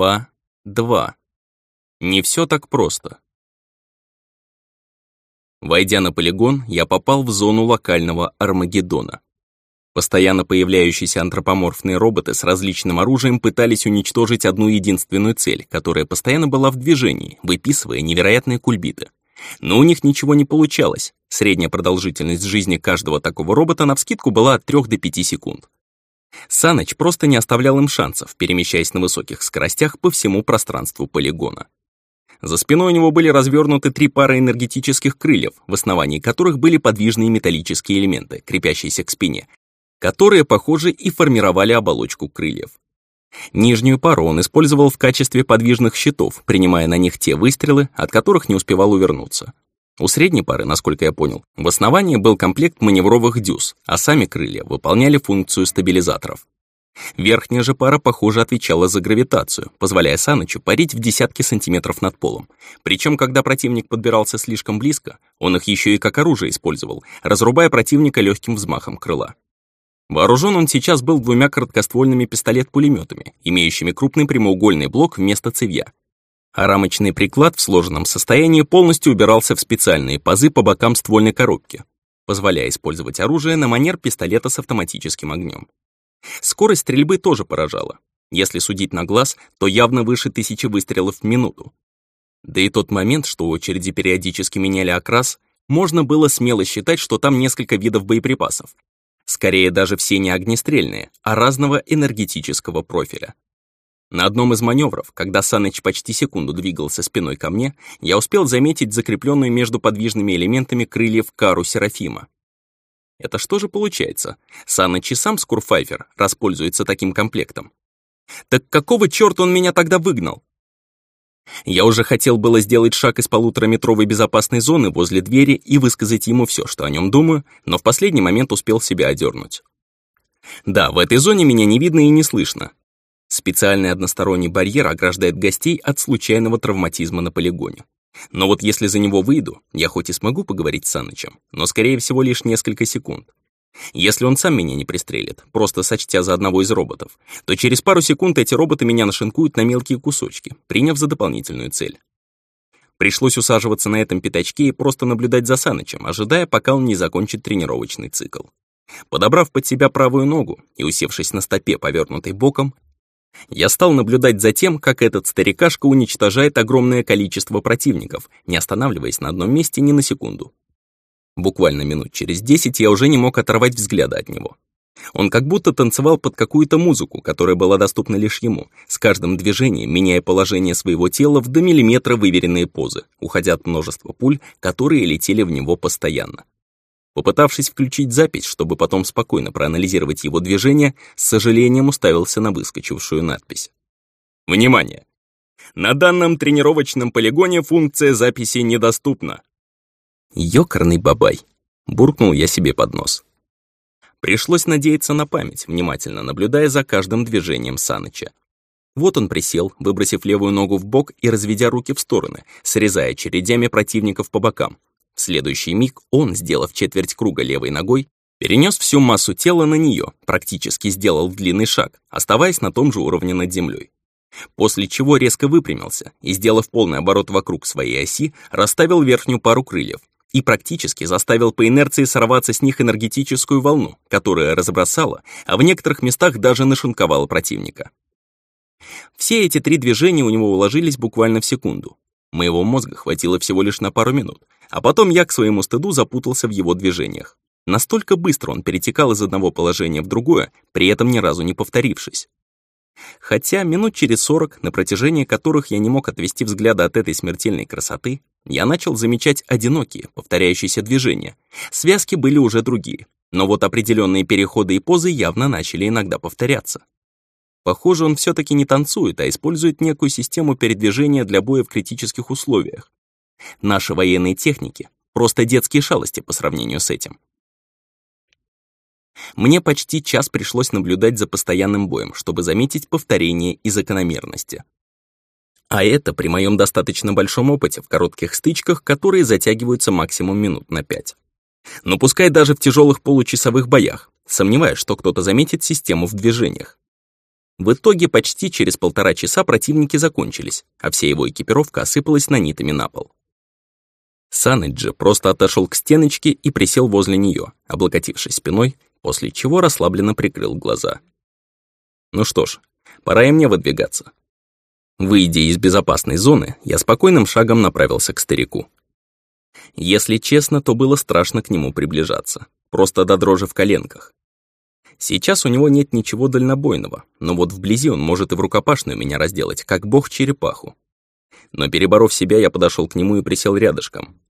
Глава 2. Не все так просто. Войдя на полигон, я попал в зону локального Армагеддона. Постоянно появляющиеся антропоморфные роботы с различным оружием пытались уничтожить одну единственную цель, которая постоянно была в движении, выписывая невероятные кульбиты. Но у них ничего не получалось. Средняя продолжительность жизни каждого такого робота навскидку была от 3 до 5 секунд. Саныч просто не оставлял им шансов, перемещаясь на высоких скоростях по всему пространству полигона. За спиной у него были развернуты три пары энергетических крыльев, в основании которых были подвижные металлические элементы, крепящиеся к спине, которые, похоже, и формировали оболочку крыльев. Нижнюю пару он использовал в качестве подвижных щитов, принимая на них те выстрелы, от которых не успевал увернуться. У средней пары, насколько я понял, в основании был комплект маневровых дюз, а сами крылья выполняли функцию стабилизаторов. Верхняя же пара, похоже, отвечала за гравитацию, позволяя Санычу парить в десятки сантиметров над полом. Причем, когда противник подбирался слишком близко, он их еще и как оружие использовал, разрубая противника легким взмахом крыла. Вооружен он сейчас был двумя короткоствольными пистолет-пулеметами, имеющими крупный прямоугольный блок вместо цевья а рамочный приклад в сложенном состоянии полностью убирался в специальные пазы по бокам ствольной коробки, позволяя использовать оружие на манер пистолета с автоматическим огнем. Скорость стрельбы тоже поражала. Если судить на глаз, то явно выше тысячи выстрелов в минуту. Да и тот момент, что очереди периодически меняли окрас, можно было смело считать, что там несколько видов боеприпасов. Скорее даже все не огнестрельные, а разного энергетического профиля. На одном из маневров, когда Саныч почти секунду двигался спиной ко мне, я успел заметить закрепленную между подвижными элементами крыльев кару Серафима. Это что же получается? Саныч и сам Скурфайфер распользуется таким комплектом. Так какого черта он меня тогда выгнал? Я уже хотел было сделать шаг из полутораметровой безопасной зоны возле двери и высказать ему все, что о нем думаю, но в последний момент успел себя одернуть. Да, в этой зоне меня не видно и не слышно, Специальный односторонний барьер ограждает гостей от случайного травматизма на полигоне. Но вот если за него выйду, я хоть и смогу поговорить с Санычем, но скорее всего лишь несколько секунд. Если он сам меня не пристрелит, просто сочтя за одного из роботов, то через пару секунд эти роботы меня нашинкуют на мелкие кусочки, приняв за дополнительную цель. Пришлось усаживаться на этом пятачке и просто наблюдать за Санычем, ожидая, пока он не закончит тренировочный цикл. Подобрав под себя правую ногу и усевшись на стопе, повернутой боком, я стал наблюдать за тем, как этот старикашка уничтожает огромное количество противников, не останавливаясь на одном месте ни на секунду. Буквально минут через десять я уже не мог оторвать взгляда от него. Он как будто танцевал под какую-то музыку, которая была доступна лишь ему, с каждым движением меняя положение своего тела в до миллиметра выверенные позы, уходя от множества пуль, которые летели в него постоянно. Попытавшись включить запись, чтобы потом спокойно проанализировать его движение, с сожалением уставился на выскочившую надпись. Внимание! На данном тренировочном полигоне функция записи недоступна. Ёкарный бабай, буркнул я себе под нос. Пришлось надеяться на память, внимательно наблюдая за каждым движением Саныча. Вот он присел, выбросив левую ногу в бок и разведя руки в стороны, срезая чередями противников по бокам, в следующий миг он, сделав четверть круга левой ногой, перенес всю массу тела на нее, практически сделал длинный шаг, оставаясь на том же уровне над землей. После чего резко выпрямился и, сделав полный оборот вокруг своей оси, расставил верхнюю пару крыльев и практически заставил по инерции сорваться с них энергетическую волну, которая разбросала, а в некоторых местах даже нашинковала противника. Все эти три движения у него уложились буквально в секунду. Моего мозга хватило всего лишь на пару минут, а потом я к своему стыду запутался в его движениях. Настолько быстро он перетекал из одного положения в другое, при этом ни разу не повторившись. Хотя минут через сорок, на протяжении которых я не мог отвести взгляда от этой смертельной красоты, я начал замечать одинокие, повторяющиеся движения. Связки были уже другие, но вот определенные переходы и позы явно начали иногда повторяться. Похоже, он все-таки не танцует, а использует некую систему передвижения для боя в критических условиях. Наши военные техники — просто детские шалости по сравнению с этим. Мне почти час пришлось наблюдать за постоянным боем, чтобы заметить повторение и закономерности. А это при моем достаточно большом опыте в коротких стычках, которые затягиваются максимум минут на пять. Но пускай даже в тяжелых получасовых боях, сомневаюсь, что кто-то заметит систему в движениях. В итоге почти через полтора часа противники закончились, а вся его экипировка осыпалась нанитами на пол. Саныч просто отошел к стеночке и присел возле нее, облокотившись спиной, после чего расслабленно прикрыл глаза. Ну что ж, пора и мне выдвигаться. Выйдя из безопасной зоны, я спокойным шагом направился к старику. Если честно, то было страшно к нему приближаться, просто до дрожи в коленках. Сейчас у него нет ничего дальнобойного, но вот вблизи он может и в рукопашную меня разделать, как бог черепаху. Но переборов себя, я подошел к нему и присел рядышком.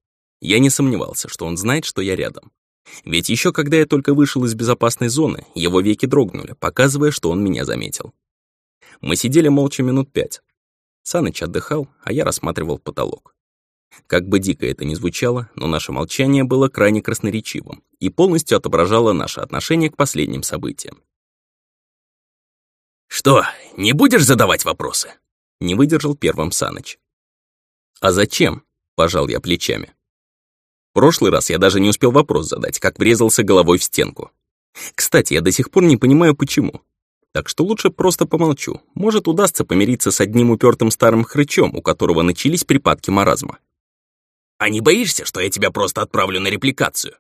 Я не сомневался, что он знает, что я рядом. Ведь еще когда я только вышел из безопасной зоны, его веки дрогнули, показывая, что он меня заметил. Мы сидели молча минут пять. Саныч отдыхал, а я рассматривал потолок. Как бы дико это ни звучало, но наше молчание было крайне красноречивым и полностью отображало наше отношение к последним событиям. «Что, не будешь задавать вопросы?» — не выдержал первым Саныч. «А зачем?» — пожал я плечами. Прошлый раз я даже не успел вопрос задать, как врезался головой в стенку. Кстати, я до сих пор не понимаю, почему. Так что лучше просто помолчу. Может, удастся помириться с одним упертым старым хрычом, у которого начались припадки маразма. А не боишься, что я тебя просто отправлю на репликацию?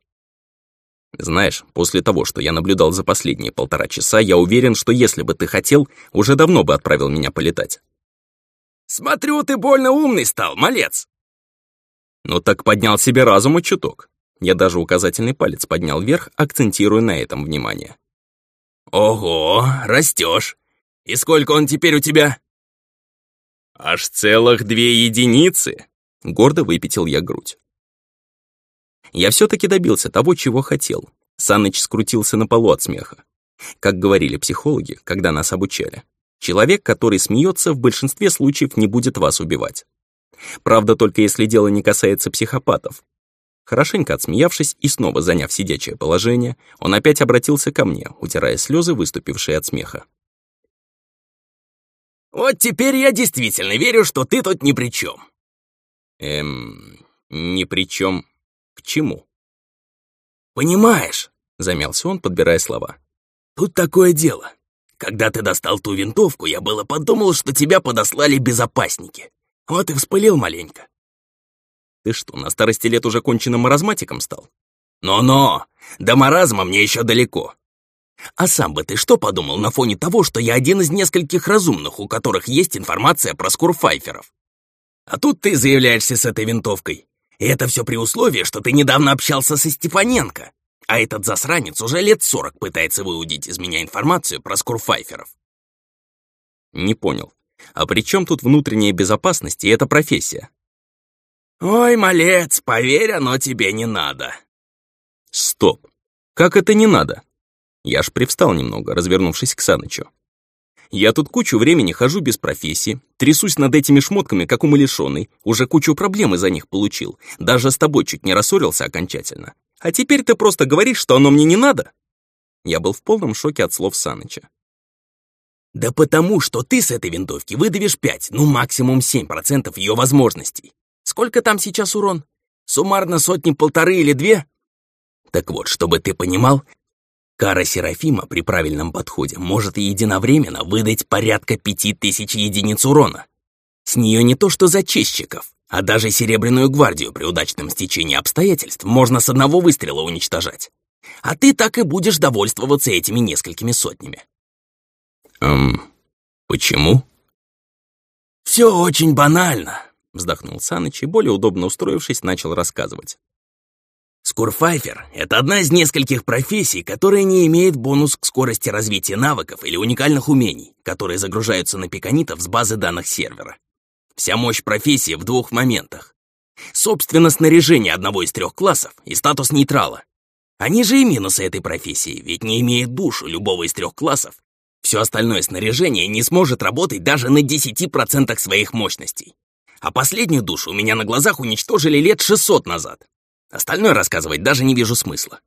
Знаешь, после того, что я наблюдал за последние полтора часа, я уверен, что если бы ты хотел, уже давно бы отправил меня полетать. Смотрю, ты больно умный стал, малец. Ну так поднял себе разум и чуток. Я даже указательный палец поднял вверх, акцентируя на этом внимание. Ого, растешь. И сколько он теперь у тебя? Аж целых две единицы. Гордо выпятил я грудь. Я все-таки добился того, чего хотел. Саныч скрутился на полу от смеха. Как говорили психологи, когда нас обучали, человек, который смеется, в большинстве случаев не будет вас убивать. Правда, только если дело не касается психопатов. Хорошенько отсмеявшись и снова заняв сидячее положение, он опять обратился ко мне, утирая слезы, выступившие от смеха. «Вот теперь я действительно верю, что ты тут ни при чем. Эм, ни при чем. К чему? Понимаешь, замялся он, подбирая слова. Тут такое дело. Когда ты достал ту винтовку, я было подумал, что тебя подослали безопасники. Вот и вспылил маленько. Ты что, на старости лет уже конченным маразматиком стал? Но-но, до маразма мне еще далеко. А сам бы ты что подумал на фоне того, что я один из нескольких разумных, у которых есть информация про скурфайферов? А тут ты заявляешься с этой винтовкой. И это все при условии, что ты недавно общался со Степаненко. А этот засранец уже лет сорок пытается выудить из меня информацию про скурфайферов. Не понял. А при чем тут внутренняя безопасность и эта профессия? Ой, малец, поверь, оно тебе не надо. Стоп. Как это не надо? Я ж привстал немного, развернувшись к Санычу. Я тут кучу времени хожу без профессии, трясусь над этими шмотками, как умалишенный, уже кучу проблем из-за них получил, даже с тобой чуть не рассорился окончательно. А теперь ты просто говоришь, что оно мне не надо?» Я был в полном шоке от слов Саныча. «Да потому, что ты с этой винтовки выдавишь 5, ну максимум 7% ее возможностей. Сколько там сейчас урон? Суммарно сотни-полторы или две?» Так вот, чтобы ты понимал, Кара Серафима при правильном подходе может единовременно выдать порядка пяти тысяч единиц урона. С нее не то что зачистчиков, а даже Серебряную гвардию при удачном стечении обстоятельств можно с одного выстрела уничтожать. А ты так и будешь довольствоваться этими несколькими сотнями. Эм, почему? Все очень банально, вздохнул Саныч и, более удобно устроившись, начал рассказывать. Скурфайфер — это одна из нескольких профессий, которая не имеет бонус к скорости развития навыков или уникальных умений, которые загружаются на пиканитов с базы данных сервера. Вся мощь профессии в двух моментах. Собственно, снаряжение одного из трех классов и статус нейтрала. Они же и минусы этой профессии, ведь не имеет душу любого из трех классов. Все остальное снаряжение не сможет работать даже на 10% своих мощностей. А последнюю душу у меня на глазах уничтожили лет 600 назад. Остальное рассказывать даже не вижу смысла.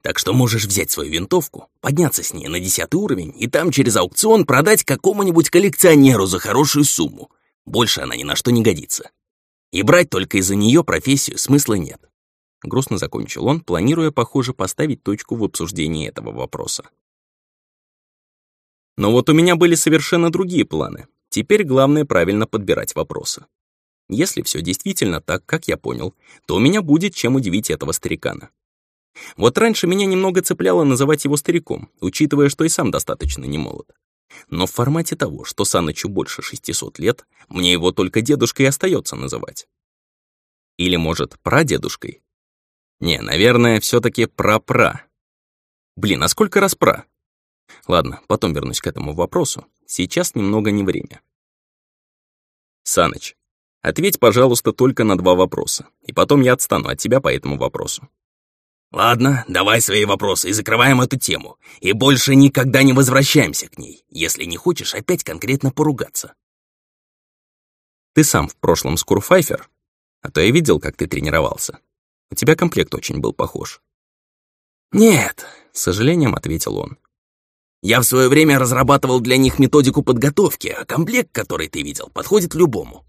Так что можешь взять свою винтовку, подняться с ней на десятый уровень и там через аукцион продать какому-нибудь коллекционеру за хорошую сумму. Больше она ни на что не годится. И брать только из-за нее профессию смысла нет. Грустно закончил он, планируя, похоже, поставить точку в обсуждении этого вопроса. Но вот у меня были совершенно другие планы. Теперь главное правильно подбирать вопросы. Если все действительно так, как я понял, то у меня будет чем удивить этого старикана. Вот раньше меня немного цепляло называть его стариком, учитывая, что и сам достаточно не молод. Но в формате того, что Санычу больше 600 лет, мне его только дедушкой остается называть. Или, может, прадедушкой? Не, наверное, все таки пра-пра. Блин, а сколько раз пра? Ладно, потом вернусь к этому вопросу. Сейчас немного не время. Саныч, ответь, пожалуйста, только на два вопроса, и потом я отстану от тебя по этому вопросу. Ладно, давай свои вопросы и закрываем эту тему. И больше никогда не возвращаемся к ней, если не хочешь опять конкретно поругаться. Ты сам в прошлом скурфайфер? А то я видел, как ты тренировался. У тебя комплект очень был похож. Нет, с сожалением ответил он. Я в свое время разрабатывал для них методику подготовки, а комплект, который ты видел, подходит любому.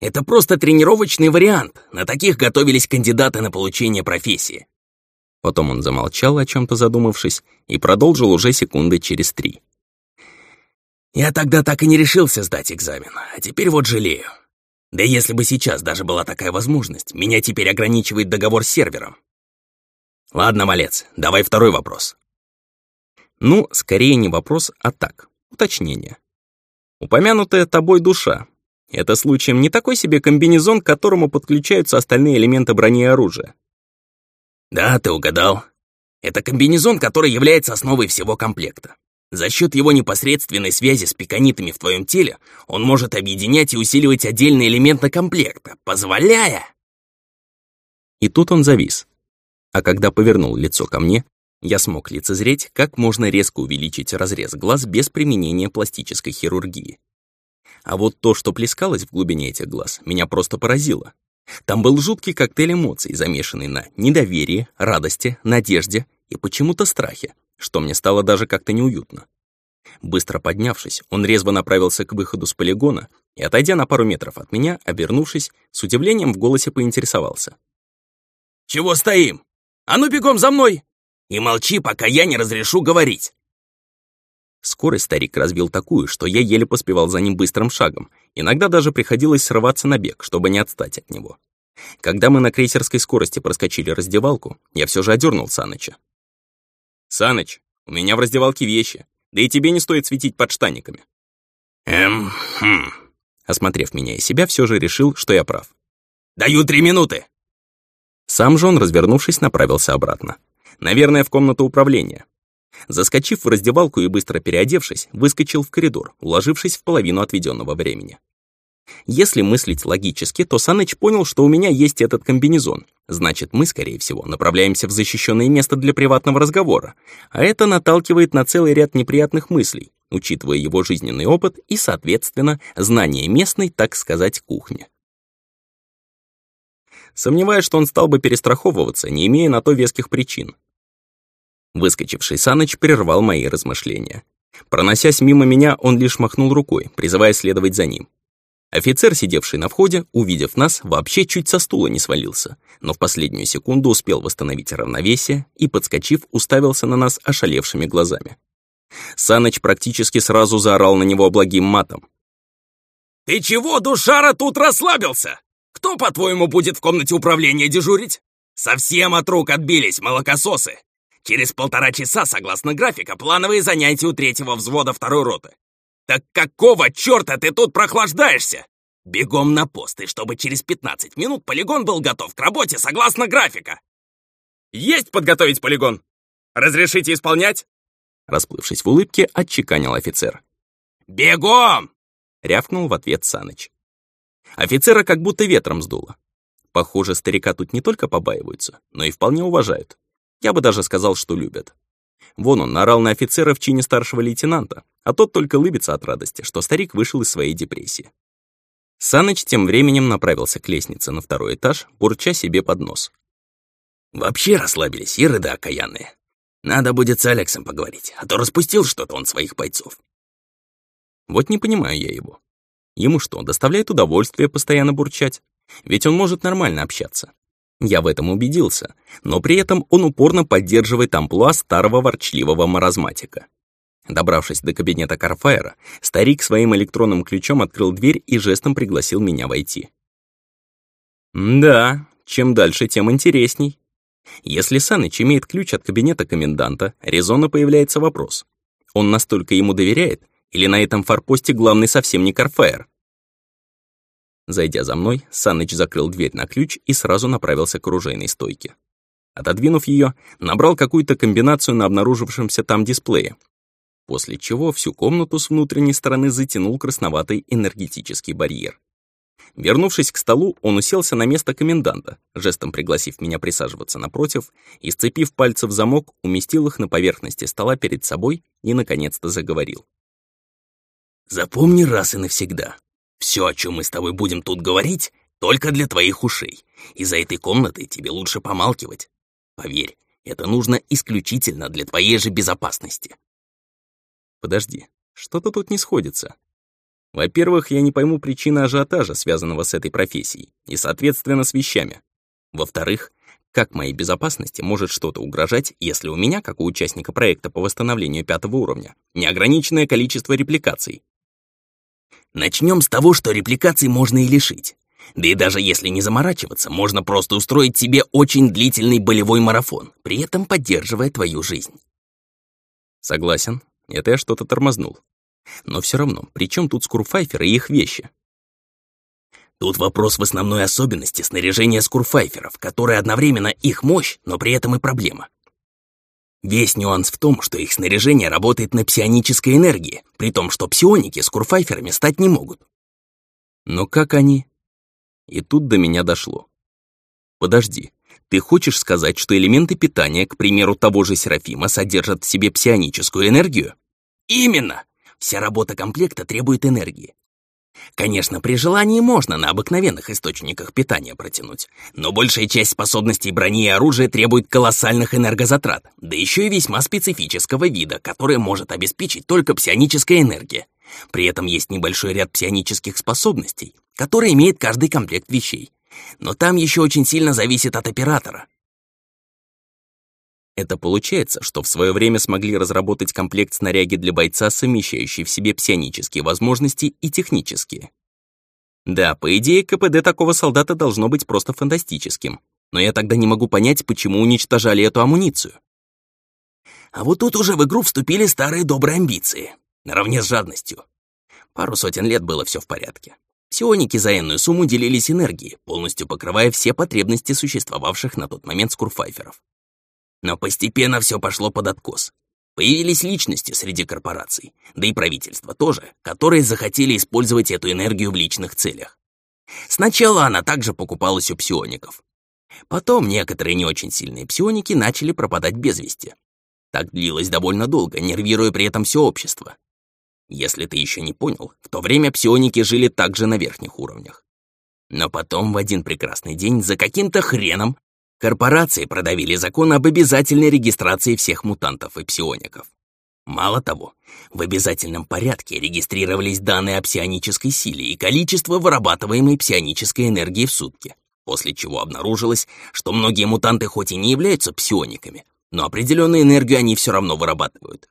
Это просто тренировочный вариант. На таких готовились кандидаты на получение профессии. Потом он замолчал, о чем-то задумавшись, и продолжил уже секунды через три. Я тогда так и не решился сдать экзамен, а теперь вот жалею. Да если бы сейчас даже была такая возможность, меня теперь ограничивает договор с сервером. Ладно, малец, давай второй вопрос. Ну, скорее не вопрос, а так, уточнение. Упомянутая тобой душа. Это случаем не такой себе комбинезон, к которому подключаются остальные элементы брони и оружия. Да, ты угадал. Это комбинезон, который является основой всего комплекта. За счет его непосредственной связи с пиканитами в твоем теле он может объединять и усиливать отдельные элементы комплекта, позволяя... И тут он завис. А когда повернул лицо ко мне, я смог лицезреть, как можно резко увеличить разрез глаз без применения пластической хирургии. А вот то, что плескалось в глубине этих глаз, меня просто поразило. Там был жуткий коктейль эмоций, замешанный на недоверии, радости, надежде и почему-то страхе, что мне стало даже как-то неуютно. Быстро поднявшись, он резво направился к выходу с полигона и, отойдя на пару метров от меня, обернувшись, с удивлением в голосе поинтересовался. «Чего стоим? А ну бегом за мной!» И молчи, пока я не разрешу говорить. Скорость старик развил такую, что я еле поспевал за ним быстрым шагом. Иногда даже приходилось срываться на бег, чтобы не отстать от него. Когда мы на крейсерской скорости проскочили раздевалку, я все же одернул Саныча. «Саныч, у меня в раздевалке вещи, да и тебе не стоит светить под штаниками». «Эм, хм...» Осмотрев меня и себя, все же решил, что я прав. «Даю три минуты!» Сам же он, развернувшись, направился обратно. Наверное, в комнату управления. Заскочив в раздевалку и быстро переодевшись, выскочил в коридор, уложившись в половину отведенного времени. Если мыслить логически, то Саныч понял, что у меня есть этот комбинезон. Значит, мы, скорее всего, направляемся в защищенное место для приватного разговора, а это наталкивает на целый ряд неприятных мыслей, учитывая его жизненный опыт и, соответственно, знание местной, так сказать, кухни. Сомневаюсь, что он стал бы перестраховываться, не имея на то веских причин. Выскочивший Саныч прервал мои размышления. Проносясь мимо меня, он лишь махнул рукой, призывая следовать за ним. Офицер, сидевший на входе, увидев нас, вообще чуть со стула не свалился, но в последнюю секунду успел восстановить равновесие и, подскочив, уставился на нас ошалевшими глазами. Саныч практически сразу заорал на него благим матом. «Ты чего, душара, тут расслабился? Кто, по-твоему, будет в комнате управления дежурить? Совсем от рук отбились, молокососы! Через полтора часа, согласно графика, плановые занятия у третьего взвода второй роты. Так какого черта ты тут прохлаждаешься? Бегом на пост, и чтобы через 15 минут полигон был готов к работе согласно графика. Есть подготовить полигон? Разрешите исполнять? Расплывшись в улыбке, отчеканил офицер. «Бегом!» — рявкнул в ответ Саныч. Офицера как будто ветром сдуло. Похоже, старика тут не только побаиваются, но и вполне уважают. Я бы даже сказал, что любят. Вон он нарал на офицера в чине старшего лейтенанта, а тот только лыбится от радости, что старик вышел из своей депрессии. Саныч тем временем направился к лестнице на второй этаж, бурча себе под нос. «Вообще расслабились, ирыды окаянные. Надо будет с Алексом поговорить, а то распустил что-то он своих бойцов». Вот не понимаю я его. Ему что, доставляет удовольствие постоянно бурчать? Ведь он может нормально общаться. Я в этом убедился, но при этом он упорно поддерживает амплуа старого ворчливого маразматика. Добравшись до кабинета Карфаера, старик своим электронным ключом открыл дверь и жестом пригласил меня войти. Да, чем дальше, тем интересней. Если Саныч имеет ключ от кабинета коменданта, резонно появляется вопрос. Он настолько ему доверяет, или на этом форпосте главный совсем не Карфаер? Зайдя за мной, Саныч закрыл дверь на ключ и сразу направился к оружейной стойке. Отодвинув ее, набрал какую-то комбинацию на обнаружившемся там дисплее, после чего всю комнату с внутренней стороны затянул красноватый энергетический барьер. Вернувшись к столу, он уселся на место коменданта, жестом пригласив меня присаживаться напротив, и, сцепив пальцы в замок, уместил их на поверхности стола перед собой и, наконец-то, заговорил. «Запомни раз и навсегда. Все, о чем мы с тобой будем тут говорить, только для твоих ушей. И за этой комнатой тебе лучше помалкивать. Поверь, это нужно исключительно для твоей же безопасности. Подожди, что-то тут не сходится. Во-первых, я не пойму причины ажиотажа, связанного с этой профессией, и, соответственно, с вещами. Во-вторых, как моей безопасности может что-то угрожать, если у меня, как у участника проекта по восстановлению пятого уровня, неограниченное количество репликаций? Начнем с того, что репликаций можно и лишить. Да и даже если не заморачиваться, можно просто устроить себе очень длительный болевой марафон, при этом поддерживая твою жизнь. Согласен, это я что-то тормознул. Но все равно, при чем тут скурфайферы и их вещи? Тут вопрос в основной особенности снаряжения скурфайферов, которая одновременно их мощь, но при этом и проблема. Весь нюанс в том, что их снаряжение работает на псионической энергии, при том, что псионики скурфайферами стать не могут. Но как они? И тут до меня дошло. Подожди, ты хочешь сказать, что элементы питания, к примеру, того же Серафима, содержат в себе псионическую энергию? Именно! Вся работа комплекта требует энергии. Конечно, при желании можно на обыкновенных источниках питания протянуть, но большая часть способностей брони и оружия требует колоссальных энергозатрат, да еще и весьма специфического вида, который может обеспечить только псионическая энергия. При этом есть небольшой ряд псионических способностей, которые имеет каждый комплект вещей. Но там еще очень сильно зависит от оператора. Это получается, что в свое время смогли разработать комплект снаряги для бойца, совмещающий в себе псионические возможности и технические. Да, по идее, КПД такого солдата должно быть просто фантастическим, но я тогда не могу понять, почему уничтожали эту амуницию. А вот тут уже в игру вступили старые добрые амбиции, наравне с жадностью. Пару сотен лет было все в порядке. Псионики за энную сумму делились энергией, полностью покрывая все потребности существовавших на тот момент скурфайферов. Но постепенно все пошло под откос. Появились личности среди корпораций, да и правительства тоже, которые захотели использовать эту энергию в личных целях. Сначала она также покупалась у псиоников. Потом некоторые не очень сильные псионики начали пропадать без вести. Так длилось довольно долго, нервируя при этом все общество. Если ты еще не понял, в то время псионики жили также на верхних уровнях. Но потом в один прекрасный день за каким-то хреном корпорации продавили закон об обязательной регистрации всех мутантов и псиоников. Мало того, в обязательном порядке регистрировались данные о псионической силе и количество вырабатываемой псионической энергии в сутки, после чего обнаружилось, что многие мутанты хоть и не являются псиониками, но определенную энергию они все равно вырабатывают.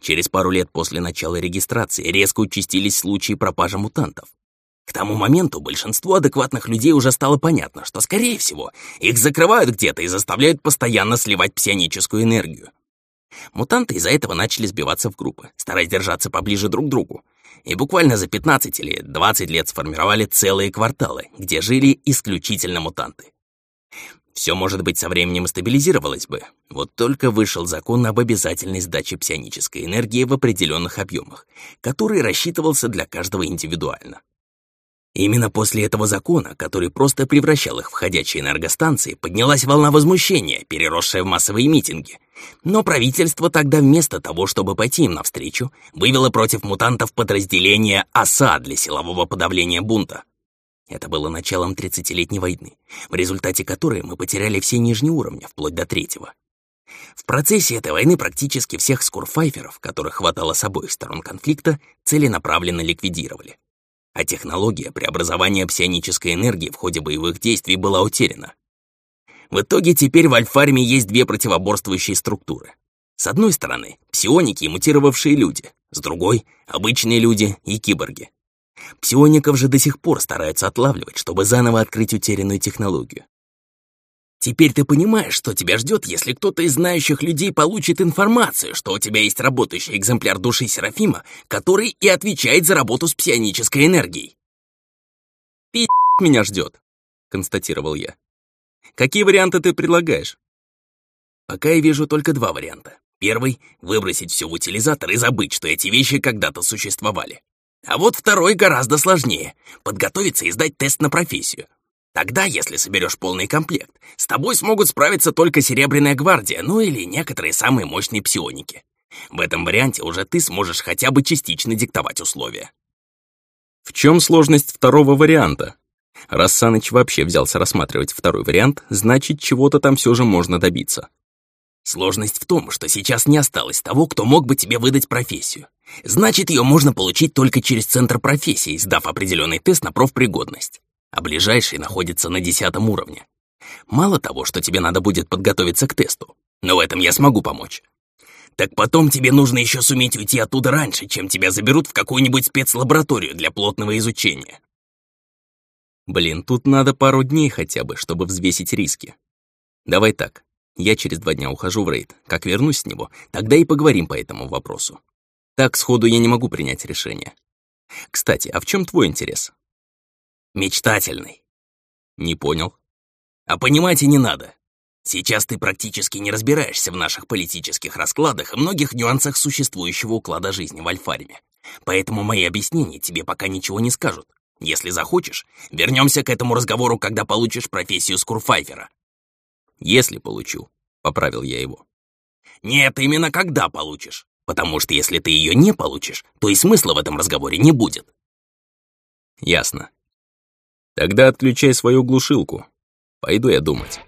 Через пару лет после начала регистрации резко участились случаи пропажи мутантов. К тому моменту большинству адекватных людей уже стало понятно, что, скорее всего, их закрывают где-то и заставляют постоянно сливать псионическую энергию. Мутанты из-за этого начали сбиваться в группы, стараясь держаться поближе друг к другу. И буквально за 15 или 20 лет сформировали целые кварталы, где жили исключительно мутанты. Все, может быть, со временем стабилизировалось бы. Вот только вышел закон об обязательной сдаче псионической энергии в определенных объемах, который рассчитывался для каждого индивидуально. Именно после этого закона, который просто превращал их в ходячие энергостанции, поднялась волна возмущения, переросшая в массовые митинги. Но правительство тогда вместо того, чтобы пойти им навстречу, вывело против мутантов подразделение ОСА для силового подавления бунта. Это было началом 30-летней войны, в результате которой мы потеряли все нижние уровни, вплоть до третьего. В процессе этой войны практически всех скурфайферов, которых хватало с обоих сторон конфликта, целенаправленно ликвидировали. А технология преобразования псионической энергии в ходе боевых действий была утеряна. В итоге теперь в Альфарме есть две противоборствующие структуры. С одной стороны, псионики и мутировавшие люди, с другой — обычные люди и киборги. Псиоников же до сих пор стараются отлавливать, чтобы заново открыть утерянную технологию. Теперь ты понимаешь, что тебя ждет, если кто-то из знающих людей получит информацию, что у тебя есть работающий экземпляр души Серафима, который и отвечает за работу с псионической энергией. «Пи*** меня ждет», — констатировал я. «Какие варианты ты предлагаешь?» Пока я вижу только два варианта. Первый — выбросить все в утилизатор и забыть, что эти вещи когда-то существовали. А вот второй гораздо сложнее — подготовиться и сдать тест на профессию. Тогда, если соберешь полный комплект, с тобой смогут справиться только Серебряная гвардия, ну или некоторые самые мощные псионики. В этом варианте уже ты сможешь хотя бы частично диктовать условия. В чем сложность второго варианта? Раз Саныч вообще взялся рассматривать второй вариант, значит, чего-то там все же можно добиться. Сложность в том, что сейчас не осталось того, кто мог бы тебе выдать профессию. Значит, ее можно получить только через центр профессии, сдав определенный тест на профпригодность. А ближайший находится на десятом уровне. Мало того, что тебе надо будет подготовиться к тесту, но в этом я смогу помочь. Так потом тебе нужно еще суметь уйти оттуда раньше, чем тебя заберут в какую-нибудь спецлабораторию для плотного изучения. Блин, тут надо пару дней хотя бы, чтобы взвесить риски. Давай так, я через два дня ухожу в рейд. Как вернусь с него, тогда и поговорим по этому вопросу. Так сходу я не могу принять решение. Кстати, а в чем твой интерес? Мечтательный. Не понял. А понимать и не надо. Сейчас ты практически не разбираешься в наших политических раскладах и многих нюансах существующего уклада жизни в Альфариме. Поэтому мои объяснения тебе пока ничего не скажут. Если захочешь, вернемся к этому разговору, когда получишь профессию Скурфайфера. «Если получу», — поправил я его. «Нет, именно когда получишь. Потому что если ты ее не получишь, то и смысла в этом разговоре не будет». «Ясно. Тогда отключай свою глушилку. Пойду я думать».